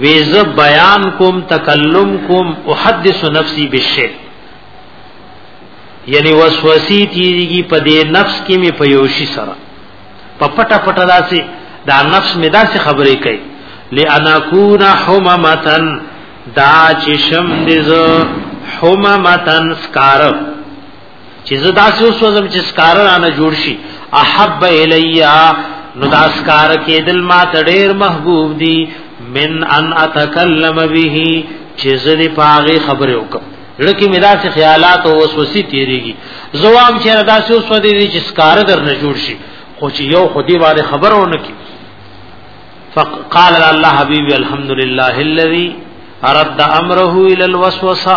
ویز بیان کوم تکلم کوم احدث نفسی بالشی یعنی وسوسی تیږي په دې نفس کې می په یوشي سره په پټه پټه داسې دا نفس می داسې خبرې کوي لانا کون حممتن دا چې شم دې زه حممتن سکارف چې زه داسې وسوځم چې سکار رانه جوړ شي احب الیا نو دا سکار کېدل ما ته ډېر محبوب دي من ان اتکلم به چې زه دې پاغه خبره وکم لکه مې داسې خیالات او وسوسې تیریږي زوام چې داسې وسوځي دي چې سکار در نه جوړ شي خو چې یو خدي باندې خبره ونکي فقال الله حبيبي الحمد لله الذي رد امره الى الوسوسه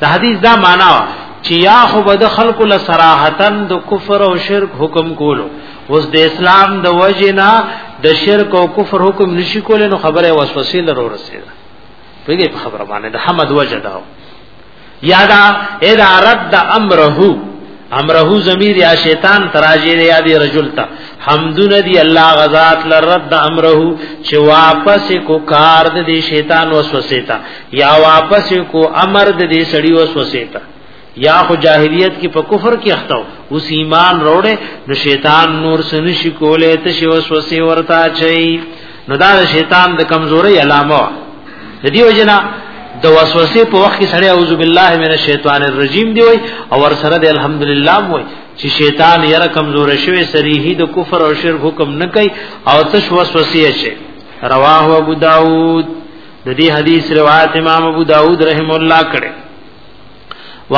د حدیث دا معنا وا چې یا خو بد خلق له صراحتن د کفر او شرک حکم کولو اوس د اسلام د وجنا د شرک او کفر حکم نشي کولای نو خبره وسوسه لرو رسیدا پیږي په خبره باندې د حمد وجه دا یادا اذا رد امره امره ضمیر یا شیطان تراجی دی یا دی رجل تا حمدن دی الله غزاد لرد امره چې واپس کو کار دی شیطان وسوسه تا یا واپس کو امر د دې سړی وسوسه ته یا خو جاهلیت کې په کفر کې اختو اوس ایمان روړې نو شیطان نور سن شي کولې ته شی وسوسه ورتا چي نو دا شیطان د کمزوري علامه د دې وجنا د وسوسه په وخت کې سړی اعوذ بالله من الشیطان الرجیم دی وای او ور سره د الحمدلله وای چې شیطان یره کمزور شوی سریحی د کفر او شرک حکم نه کوي او تش وسوسه شي رواه ابو داود د دې حدیث روایت امام ابو داود رحم الله کړه